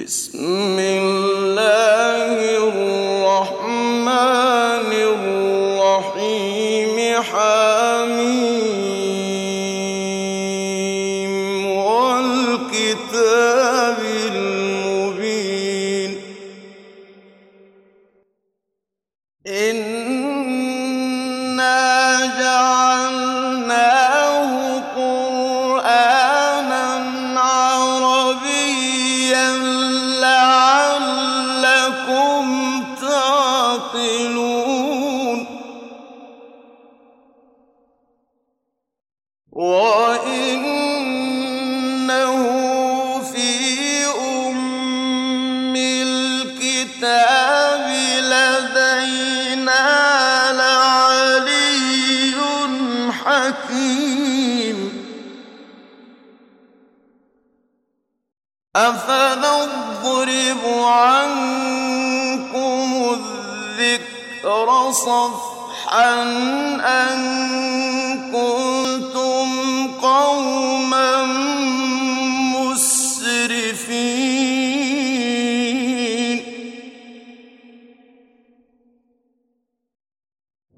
بسم الله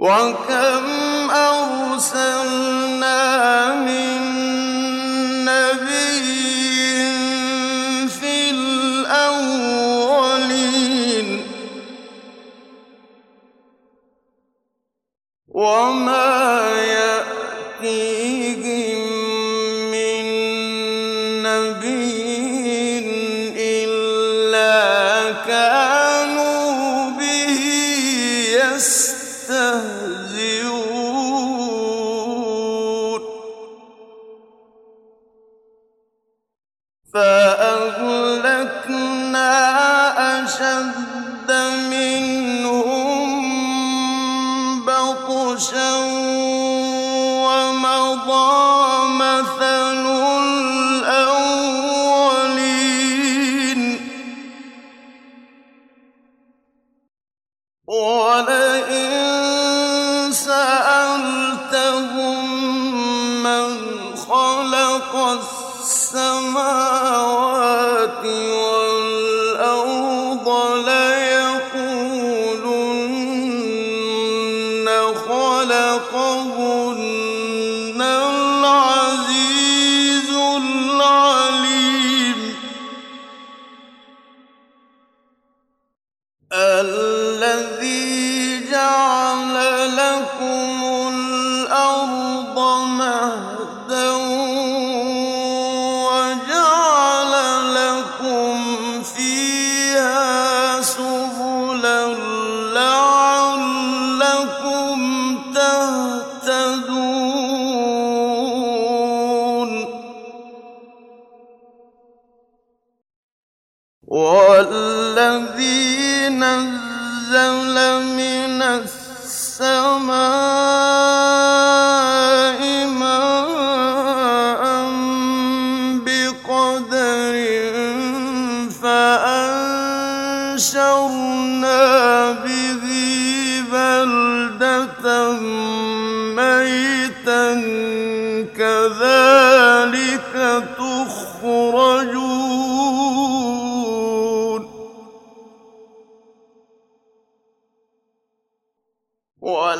وكم أرسلنا والأرض 我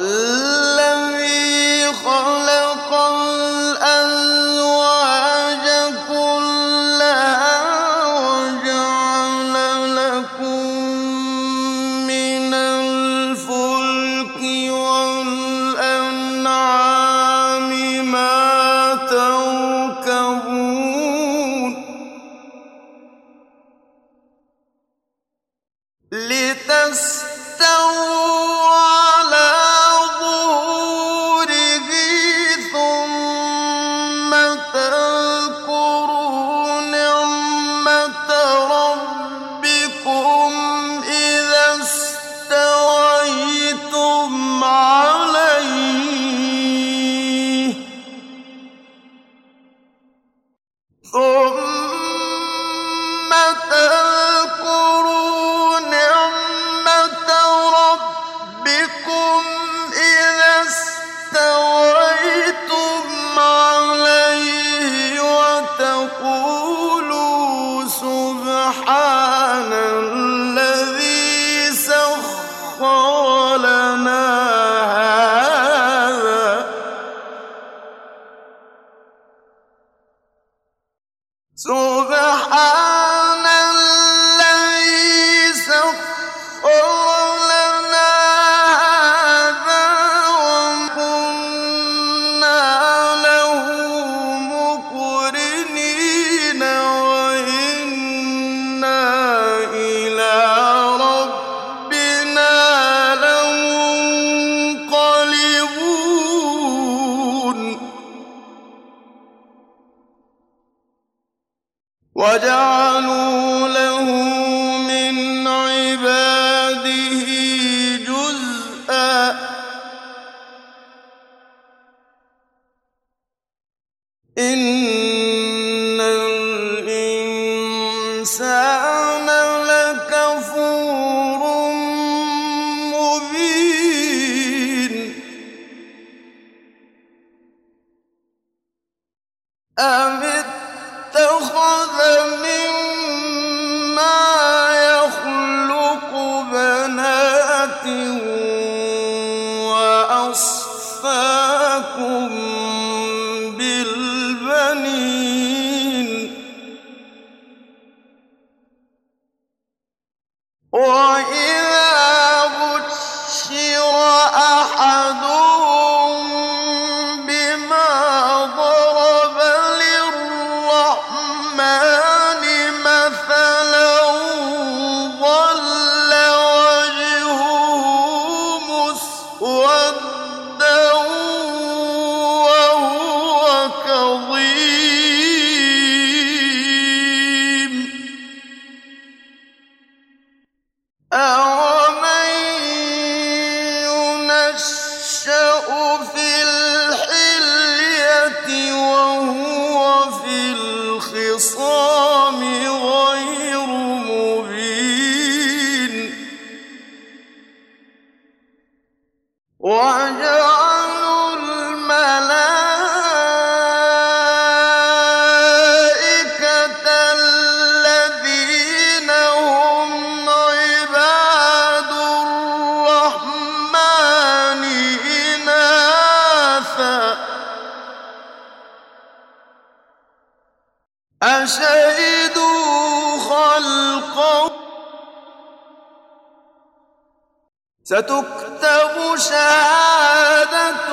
سَتُكْتَبُ شَهَادَتُهُمْ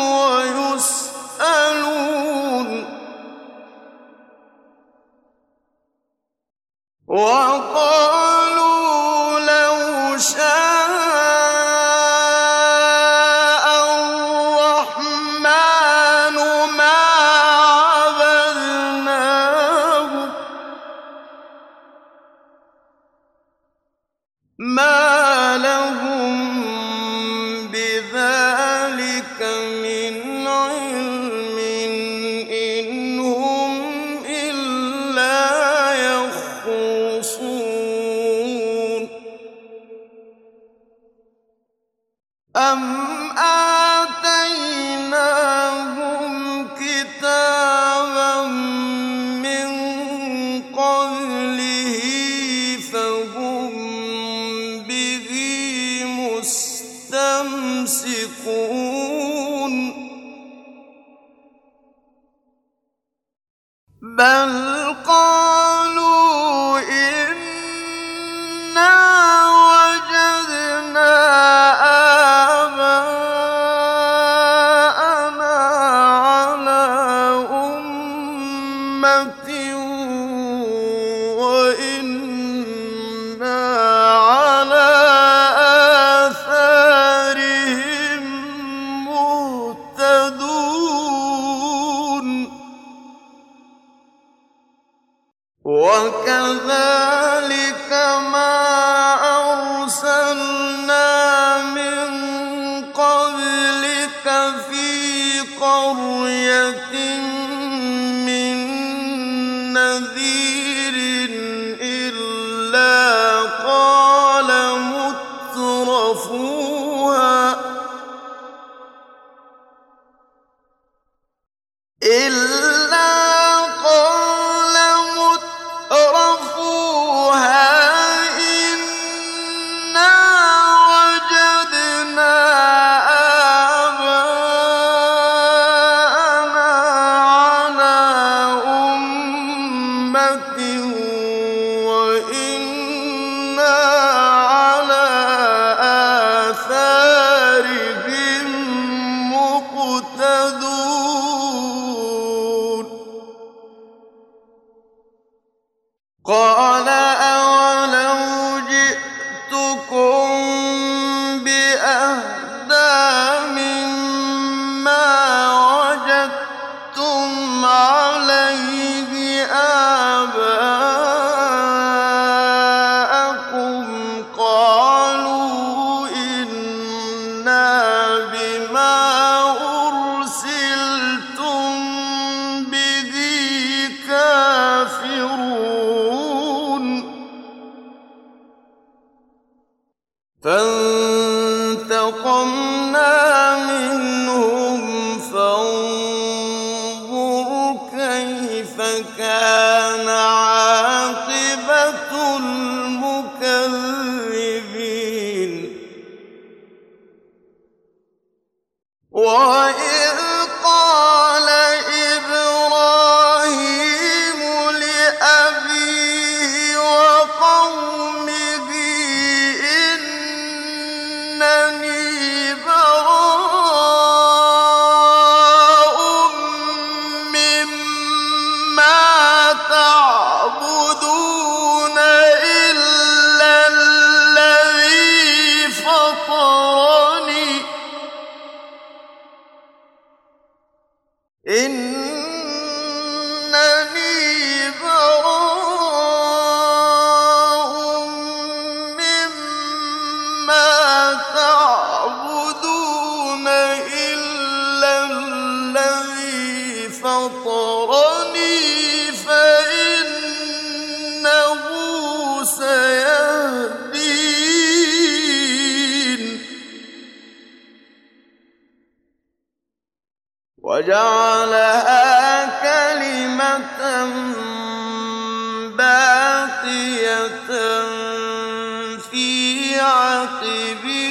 وَيُسْأَلُونَ. مُسْتَمْسِكُونَ المكذبين في عقبه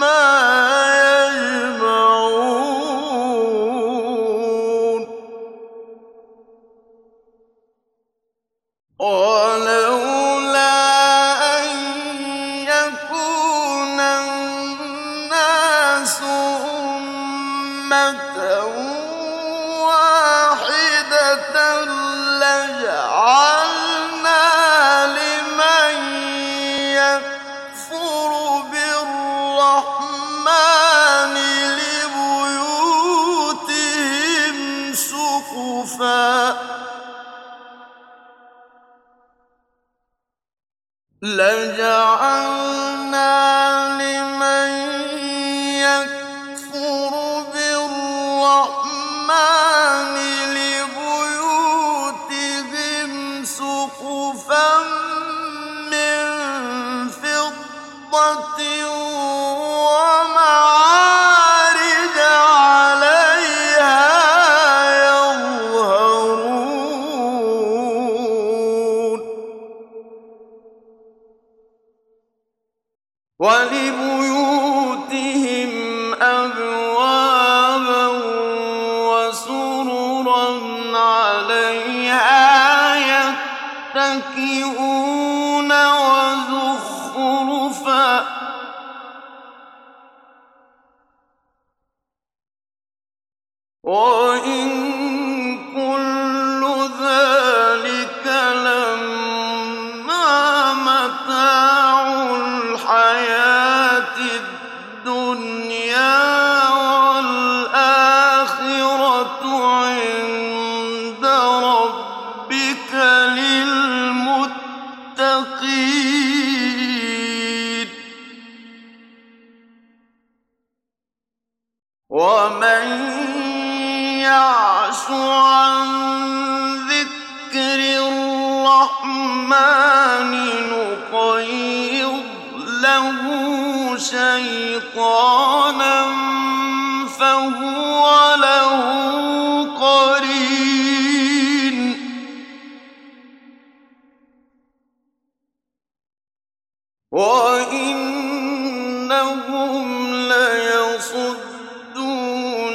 مَا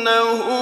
إنه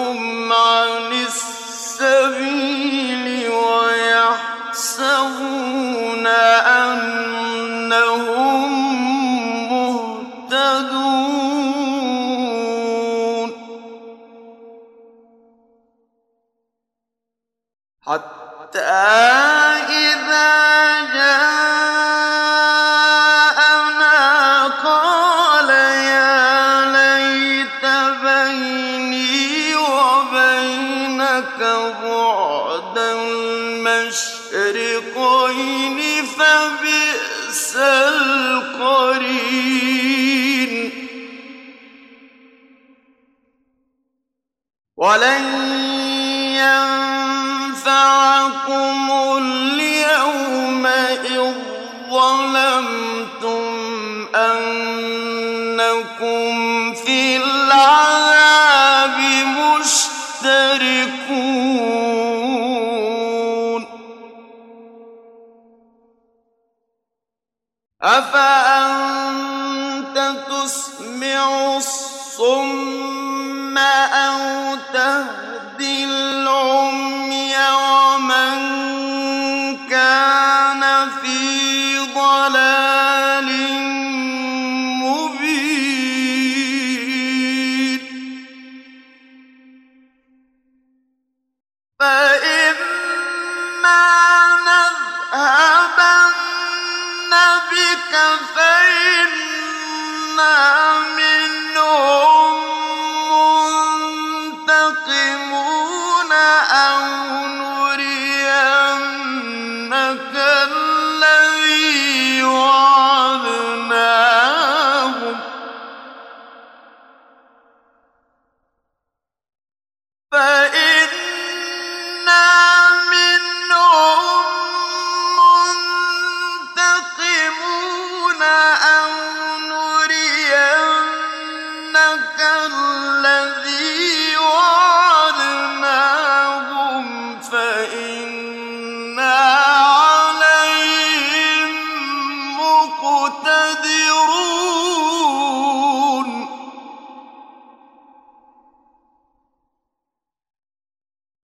ثم أو تهدي العمي ومن كان في ضلال مبين فإما نذهبن بك فإنا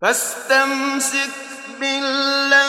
فاستمسك بالله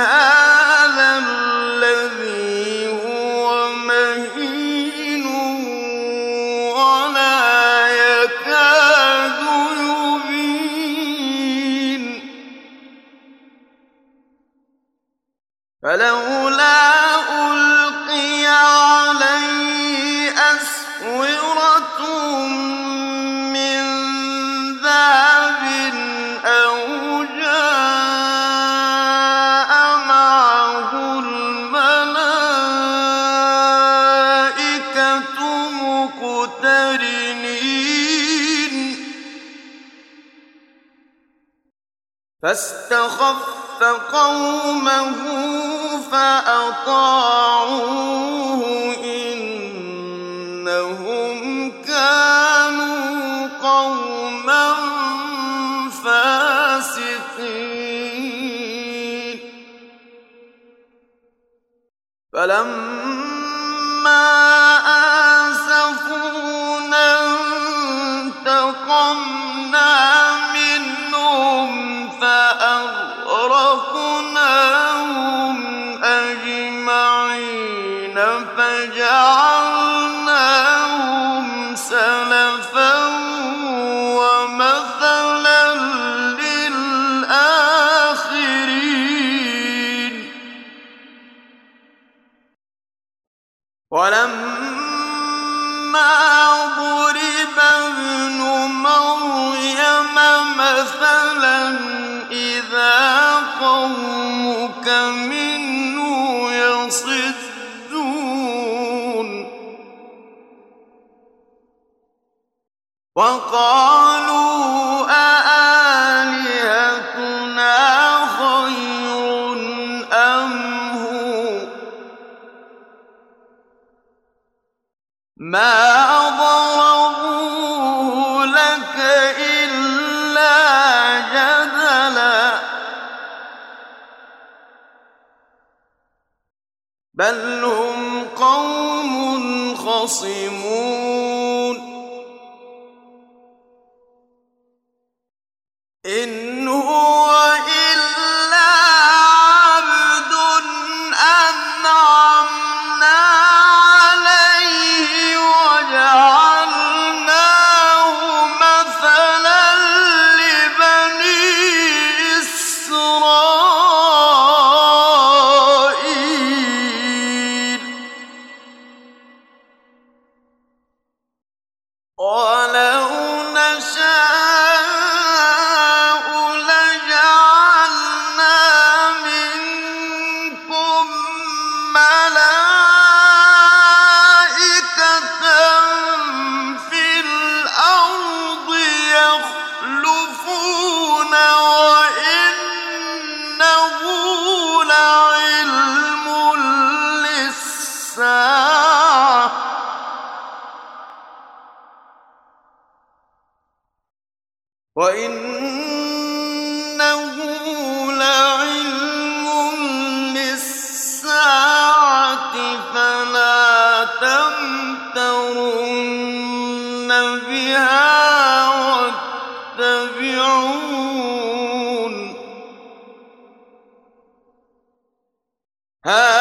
منها فاستخف قومه فأطاعوه إنهم كانوا قوما فاسقين. فلما آسفونا انتقمنا فأغرقنا منه وقال هَٰذَا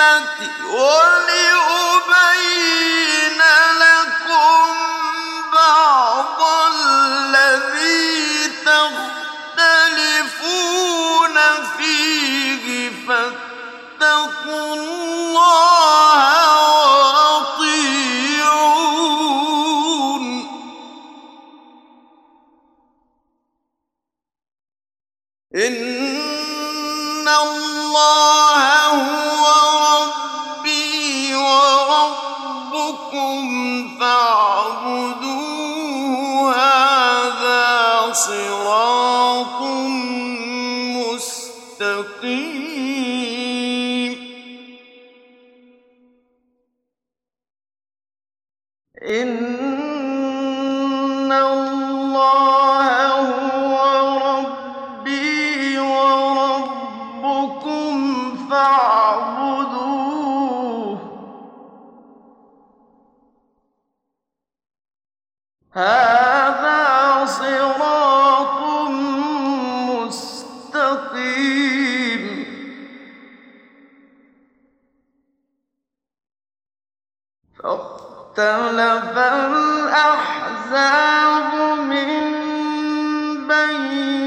بِالْحِكْمَةِ فَاخْتَلَفَ الْأَحْزَابُ مِن بَيْنِهِمْ ۖ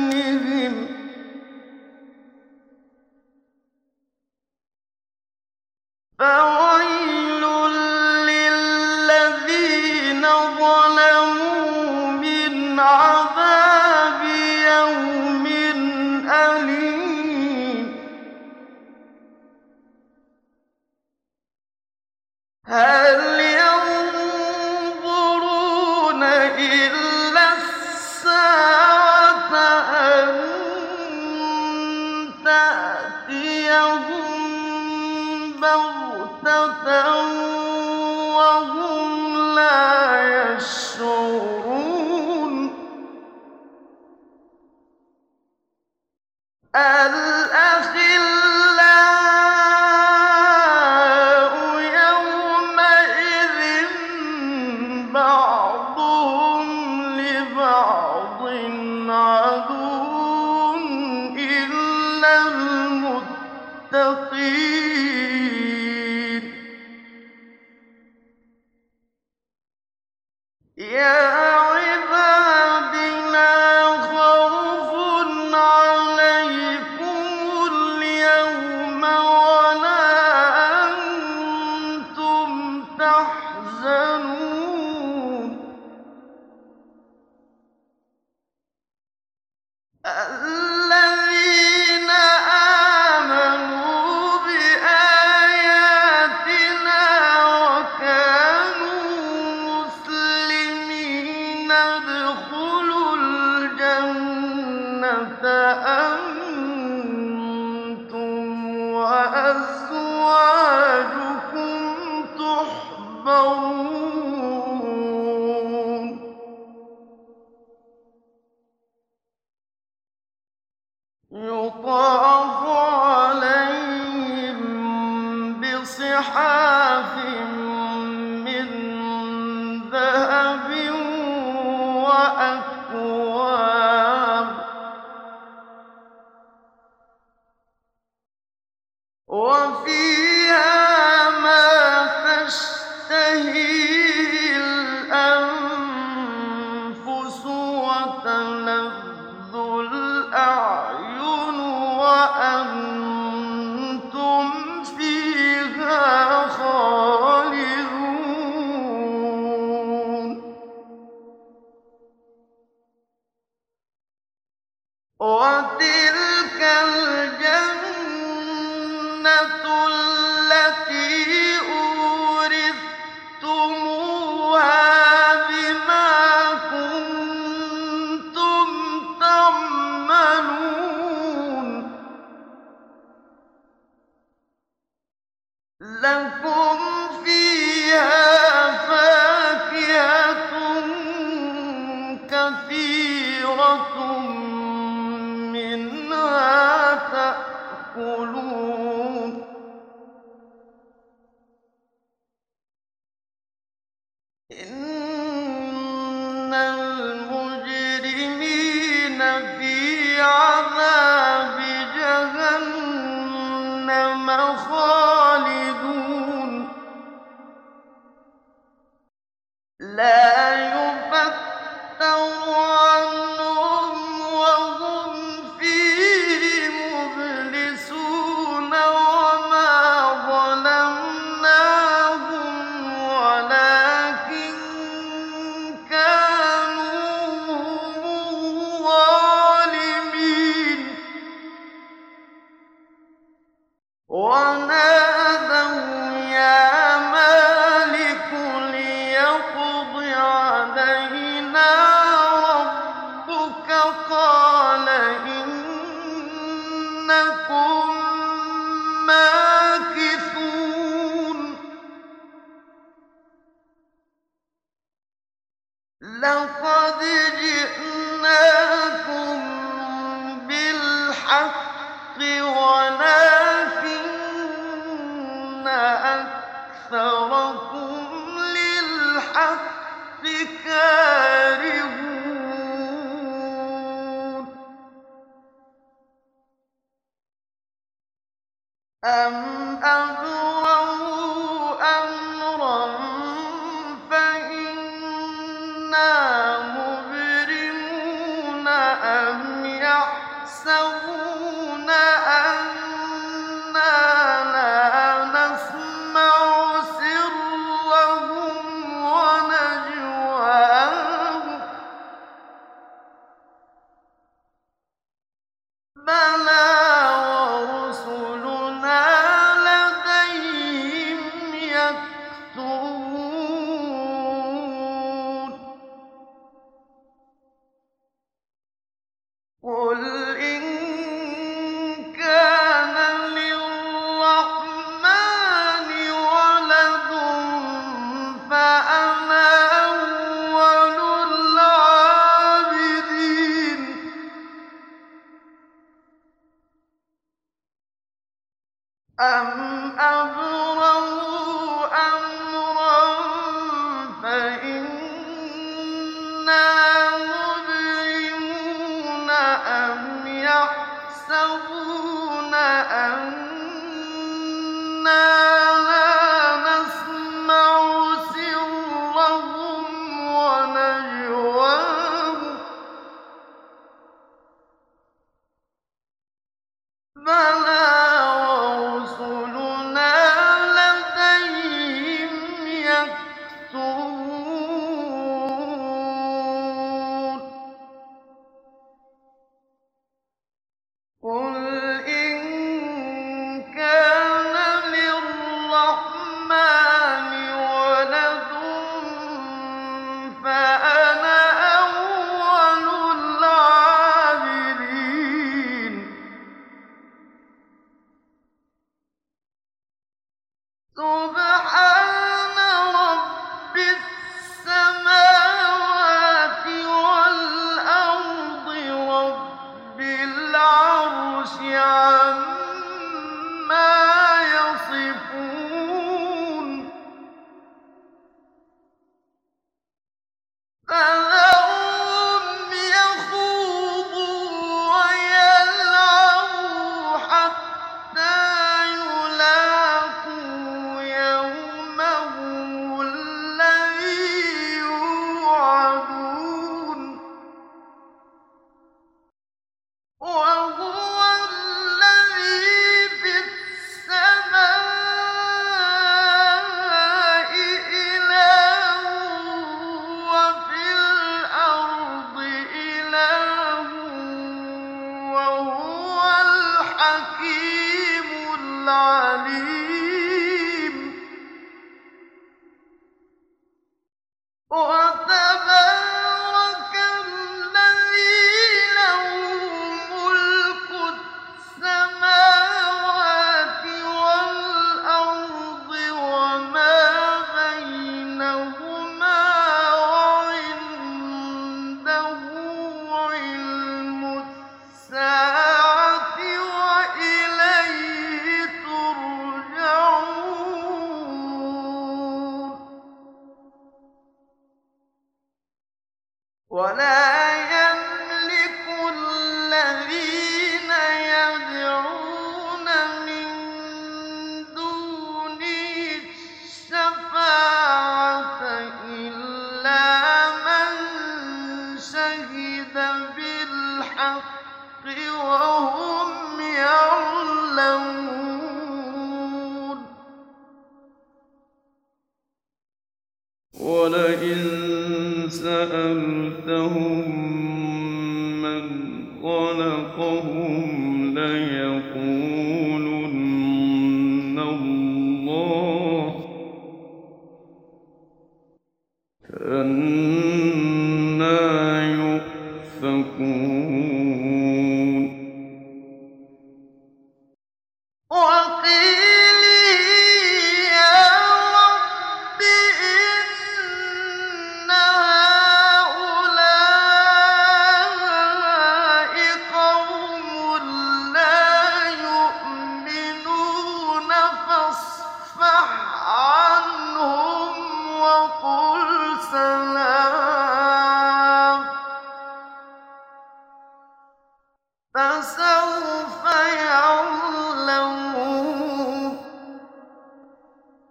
لَا